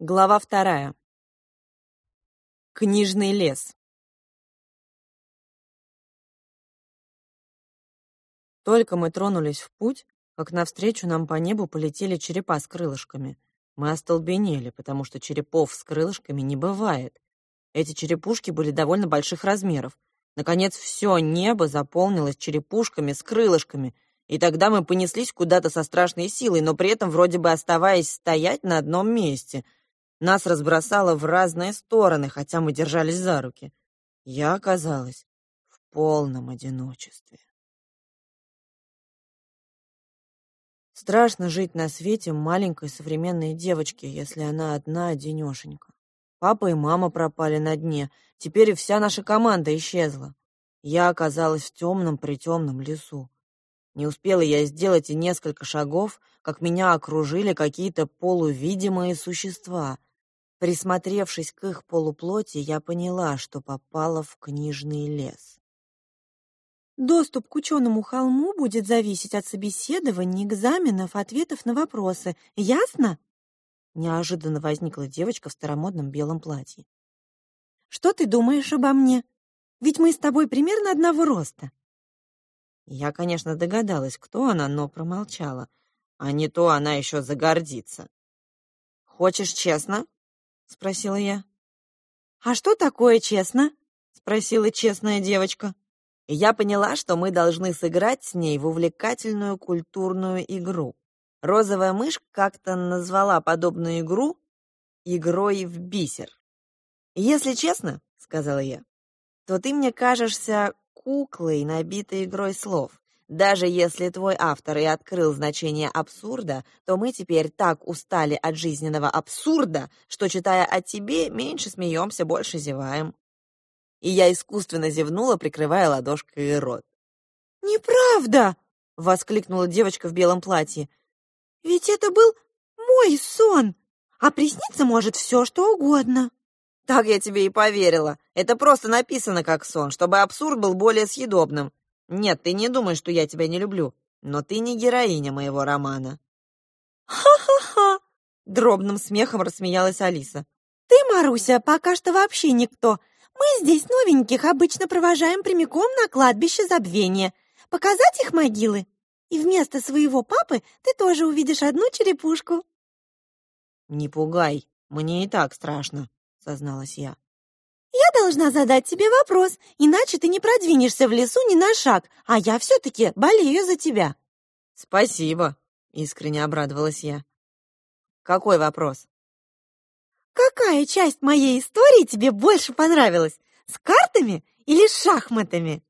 Глава вторая. Книжный лес. Только мы тронулись в путь, как навстречу нам по небу полетели черепа с крылышками. Мы остолбенели, потому что черепов с крылышками не бывает. Эти черепушки были довольно больших размеров. Наконец, все небо заполнилось черепушками с крылышками, и тогда мы понеслись куда-то со страшной силой, но при этом вроде бы оставаясь стоять на одном месте — нас разбросало в разные стороны, хотя мы держались за руки. Я оказалась в полном одиночестве. Страшно жить на свете маленькой современной девочке, если она одна одинешенька. Папа и мама пропали на дне, теперь и вся наша команда исчезла. Я оказалась в темном-притемном лесу. Не успела я сделать и несколько шагов, как меня окружили какие-то полувидимые существа. Присмотревшись к их полуплоти, я поняла, что попала в книжный лес. Доступ к ученому холму будет зависеть от собеседований, экзаменов, ответов на вопросы. Ясно? Неожиданно возникла девочка в старомодном белом платье. Что ты думаешь обо мне? Ведь мы с тобой примерно одного роста. Я, конечно, догадалась, кто она, но промолчала. А не то она еще загордится. Хочешь честно? — спросила я. «А что такое честно?» — спросила честная девочка. И я поняла, что мы должны сыграть с ней в увлекательную культурную игру. Розовая мышь как-то назвала подобную игру «игрой в бисер». «Если честно», — сказала я, — «то ты мне кажешься куклой, набитой игрой слов. Даже если твой автор и открыл значение абсурда, то мы теперь так устали от жизненного абсурда, что, читая о тебе, меньше смеемся, больше зеваем. И я искусственно зевнула, прикрывая ладошкой рот. «Неправда!» — воскликнула девочка в белом платье. «Ведь это был мой сон, а присниться может все, что угодно». «Так я тебе и поверила. Это просто написано как сон, чтобы абсурд был более съедобным. Нет, ты не думай, что я тебя не люблю, но ты не героиня моего романа. Ха-ха-ха! Дробным смехом рассмеялась Алиса. Ты, Маруся, пока что вообще никто. Мы здесь новеньких обычно провожаем прямиком на кладбище забвения. Показать их могилы? И вместо своего папы ты тоже увидишь одну черепушку. Не пугай, мне и так страшно, созналась я. Должна задать тебе вопрос, иначе ты не продвинешься в лесу ни на шаг, а я все-таки болею за тебя». «Спасибо», — искренне обрадовалась я. «Какой вопрос?» «Какая часть моей истории тебе больше понравилась? С картами или с шахматами?»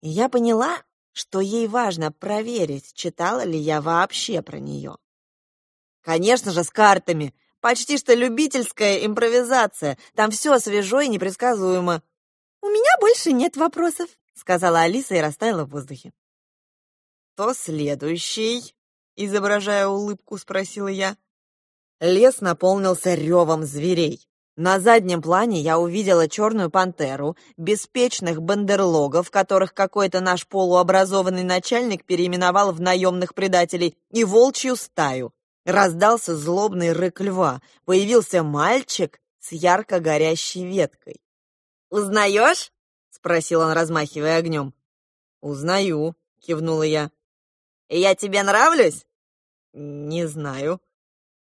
И я поняла, что ей важно проверить, читала ли я вообще про нее. «Конечно же, с картами!» Почти что любительская импровизация. Там все свежо и непредсказуемо. «У меня больше нет вопросов», — сказала Алиса и растаяла в воздухе. «То следующий?» — изображая улыбку, спросила я. Лес наполнился ревом зверей. На заднем плане я увидела черную пантеру, беспечных бандерлогов, которых какой-то наш полуобразованный начальник переименовал в наемных предателей, и волчью стаю. Раздался злобный рык льва. Появился мальчик с ярко горящей веткой. «Узнаешь?» — спросил он, размахивая огнем. «Узнаю», — кивнула я. «Я тебе нравлюсь?» «Не знаю.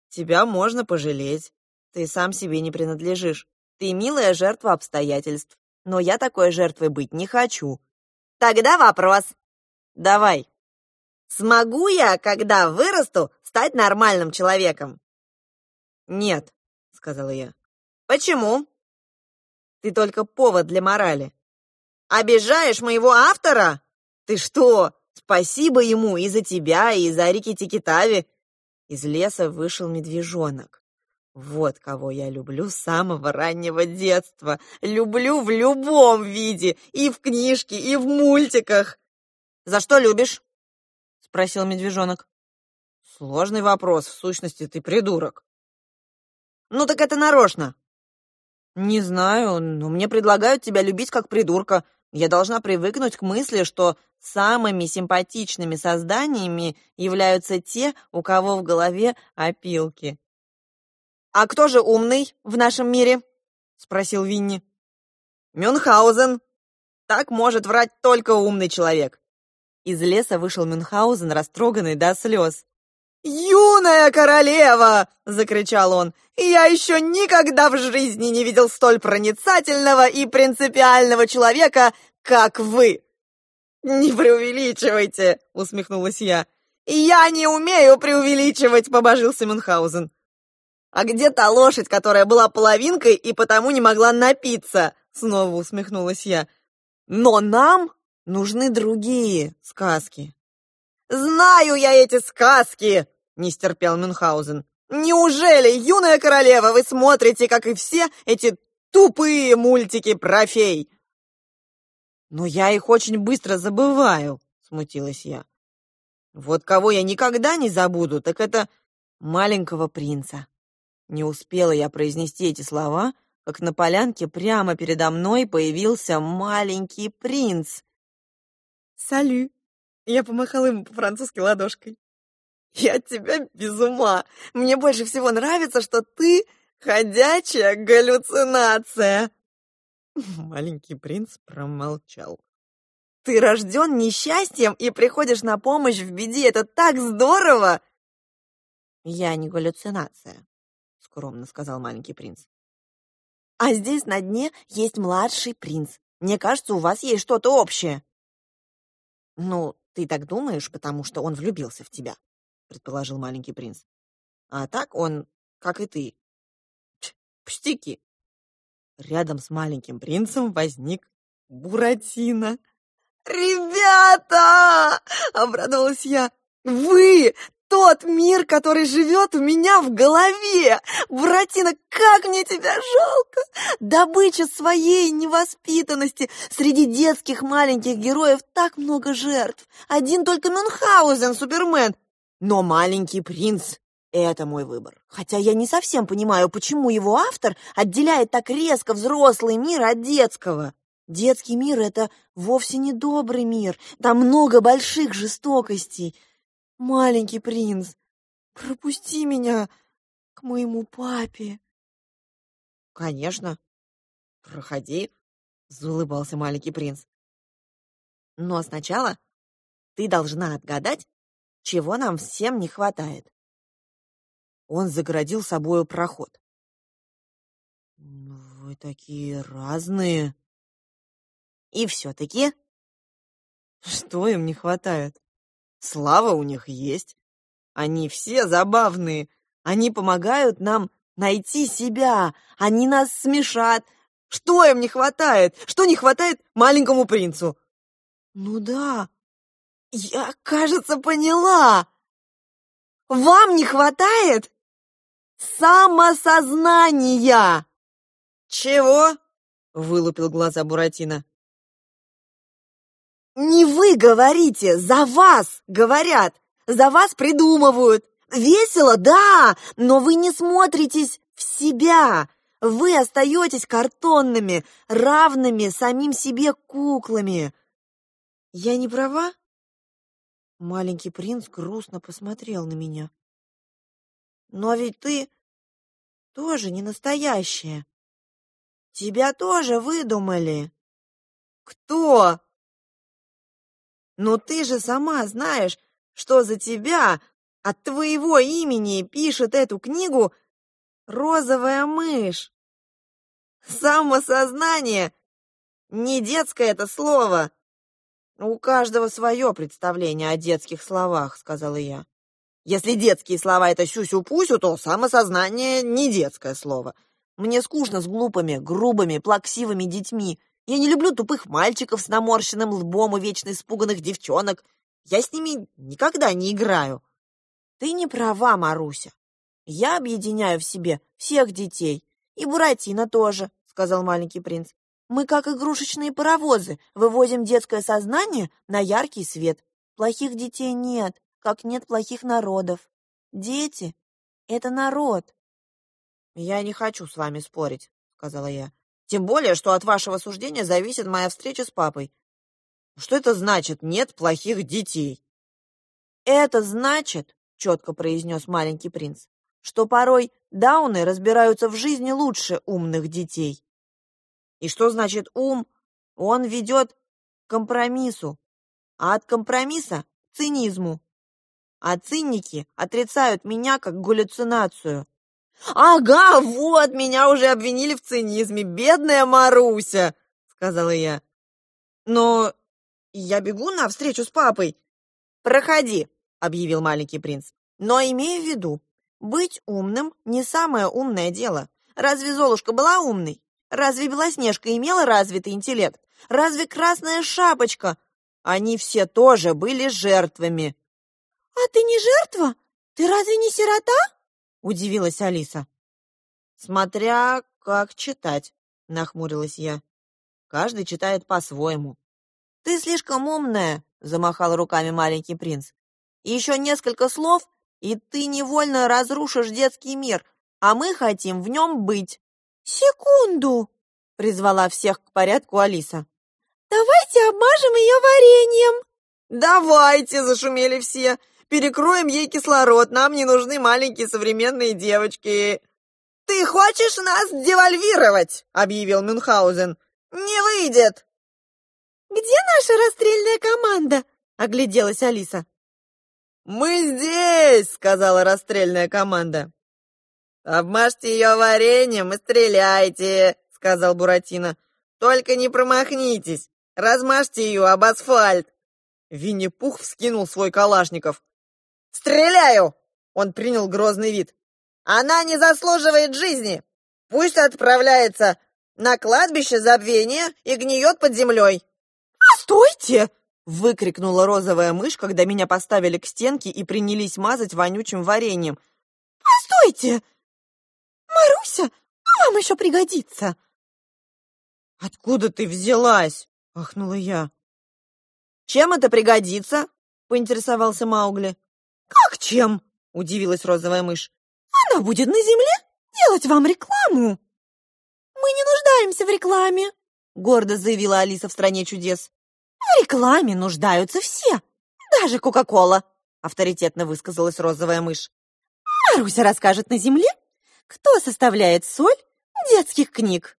Тебя можно пожалеть. Ты сам себе не принадлежишь. Ты милая жертва обстоятельств. Но я такой жертвой быть не хочу». «Тогда вопрос». «Давай». «Смогу я, когда вырасту, стать нормальным человеком?» «Нет», — сказала я. «Почему?» «Ты только повод для морали». «Обижаешь моего автора? Ты что? Спасибо ему и за тебя, и за Рики Тикитави». Из леса вышел медвежонок. Вот кого я люблю с самого раннего детства. Люблю в любом виде, и в книжке, и в мультиках. «За что любишь?» — спросил медвежонок. Сложный вопрос, в сущности, ты придурок. Ну так это нарочно. Не знаю, но мне предлагают тебя любить как придурка. Я должна привыкнуть к мысли, что самыми симпатичными созданиями являются те, у кого в голове опилки. «А кто же умный в нашем мире?» — спросил Винни. «Мюнхгаузен. Так может врать только умный человек». Из леса вышел Мюнхгаузен, растроганный до слез. «Юная королева!» — закричал он. «Я еще никогда в жизни не видел столь проницательного и принципиального человека, как вы!» «Не преувеличивайте!» — усмехнулась я. «Я не умею преувеличивать!» — побожился Мюнхгаузен. «А где та лошадь, которая была половинкой и потому не могла напиться?» Снова усмехнулась я. «Но нам нужны другие сказки». «Знаю я эти сказки!» — не стерпел Мюнхгаузен. «Неужели, юная королева, вы смотрите, как и все, эти тупые мультики про фей?» «Но я их очень быстро забываю», — смутилась я. «Вот кого я никогда не забуду, так это маленького принца». Не успела я произнести эти слова, как на полянке прямо передо мной появился маленький принц. «Салю!» Я помахала ему по-французски ладошкой. «Я от тебя без ума! Мне больше всего нравится, что ты ходячая галлюцинация!» Маленький принц промолчал. «Ты рожден несчастьем и приходишь на помощь в беде! Это так здорово!» «Я не галлюцинация», скромно сказал маленький принц. А здесь на дне есть младший принц. Мне кажется, у вас есть что-то общее. Ну, ты так думаешь, потому что он влюбился в тебя, предположил маленький принц. А так он, как и ты. Пустяки. Рядом с маленьким принцем возник Буратино. «Ребята!» — обрадовалась я. «Вы тот мир, который живет у меня в голове. Братина, как мне тебя жалко! Добыча своей невоспитанности. Среди детских маленьких героев так много жертв. Один только Мюнхгаузен, Супермен. Но маленький принц — это мой выбор. Хотя я не совсем понимаю, почему его автор отделяет так резко взрослый мир от детского. Детский мир — это вовсе не добрый мир. Там много больших жестокостей. Маленький принц, пропусти меня к моему папе. Конечно. Проходи, заулыбался маленький принц. Но сначала ты должна отгадать, чего нам всем не хватает. Он загородил собою проход. Вы такие разные. И все-таки... Что им не хватает? Слава у них есть. Они все забавные. Они помогают нам найти себя. Они нас смешат. Что им не хватает? Что не хватает маленькому принцу? Ну да, я, кажется, поняла. Вам не хватает самосознания. Чего? Вылупил глаза Буратино. «Не вы говорите, за вас говорят, за вас придумывают. Весело, да, но вы не смотритесь в себя. Вы остаетесь картонными, равными самим себе куклами». «Я не права?» Маленький принц грустно посмотрел на меня. «Но ведь ты тоже не настоящая. Тебя тоже выдумали». «Кто?» Но ты же сама знаешь, что за тебя от твоего имени пишет эту книгу розовая мышь. Самосознание — не детское это слово. У каждого свое представление о детских словах, сказала я. Если детские слова — это сюсю-пусю, то самосознание — не детское слово. Мне скучно с глупыми, грубыми, плаксивыми детьми. Я не люблю тупых мальчиков с наморщенным лбом и вечно испуганных девчонок. Я с ними никогда не играю. Ты не права, Маруся. Я объединяю в себе всех детей. И Буратино тоже, сказал маленький принц. Мы, как игрушечные паровозы, вывозим детское сознание на яркий свет. Плохих детей нет, как нет плохих народов. Дети — это народ. Я не хочу с вами спорить, сказала я. Тем более, что от вашего суждения зависит моя встреча с папой. Что это значит «нет плохих детей»?» «Это значит, — четко произнес маленький принц, что порой дауны разбираются в жизни лучше умных детей. И что значит ум? Он ведет к компромиссу, а от компромисса — к цинизму. А циники отрицают меня как галлюцинацию. «Ага, вот, меня уже обвинили в цинизме, бедная Маруся!» — сказала я. «Но я бегу навстречу с папой». «Проходи», — объявил маленький принц. «Но имей в виду, быть умным не самое умное дело. Разве Золушка была умной? Разве Белоснежка имела развитый интеллект? Разве Красная Шапочка? Они все тоже были жертвами. «А ты не жертва? Ты разве не сирота?» — удивилась Алиса. «Смотря как читать», — нахмурилась я. «Каждый читает по-своему». «Ты слишком умная», — замахал руками маленький принц. «И еще несколько слов, и ты невольно разрушишь детский мир, а мы хотим в нем быть». «Секунду!» — призвала всех к порядку Алиса. «Давайте обмажем ее вареньем!» «Давайте!» — зашумели все. «Перекроем ей кислород, нам не нужны маленькие современные девочки!» «Ты хочешь нас девальвировать?» — объявил Мюнхгаузен. «Не выйдет!» «Где наша расстрельная команда?» — огляделась Алиса. «Мы здесь!» — сказала расстрельная команда. «Обмажьте ее вареньем и стреляйте!» — сказал Буратино. «Только не промахнитесь! Размажьте ее об асфальт!» Винни-Пух вскинул свой калашников. «Стреляю!» — он принял грозный вид. «Она не заслуживает жизни! Пусть отправляется на кладбище забвения и гниет под землей!» «Стойте!» — выкрикнула розовая мышь, когда меня поставили к стенке и принялись мазать вонючим вареньем. «Постойте! Маруся, вам еще пригодится!» «Откуда ты взялась?» — ахнула я. «Чем это пригодится?» — поинтересовался Маугли. «Как чем?» — удивилась розовая мышь. «Она будет на земле делать вам рекламу!» «Мы не нуждаемся в рекламе!» — гордо заявила Алиса в «Стране чудес». «В рекламе нуждаются все, даже Кока-Кола!» — авторитетно высказалась розовая мышь. «Маруся расскажет на земле, кто составляет соль детских книг?»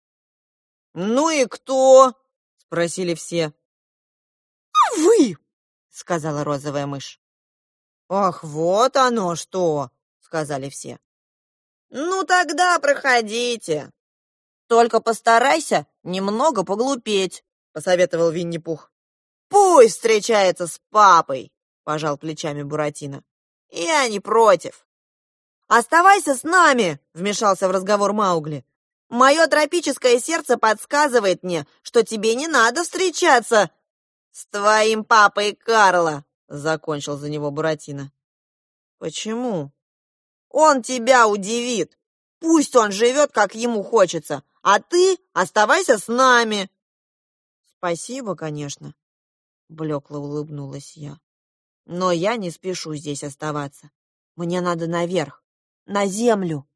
«Ну и кто?» — спросили все. «Вы!» — сказала розовая мышь. «Ах, вот оно что!» — сказали все. «Ну тогда проходите. Только постарайся немного поглупеть», — посоветовал Винни-Пух. «Пусть встречается с папой», — пожал плечами Буратино. «Я не против». «Оставайся с нами!» — вмешался в разговор Маугли. «Мое тропическое сердце подсказывает мне, что тебе не надо встречаться с твоим папой Карло!» — закончил за него Буратино. «Почему?» «Он тебя удивит! Пусть он живет, как ему хочется, а ты оставайся с нами!» «Спасибо, конечно», — блекло улыбнулась я. «Но я не спешу здесь оставаться. Мне надо наверх, на землю».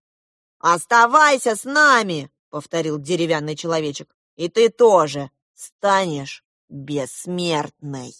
«Оставайся с нами!» — повторил деревянный человечек. «И ты тоже станешь бессмертной».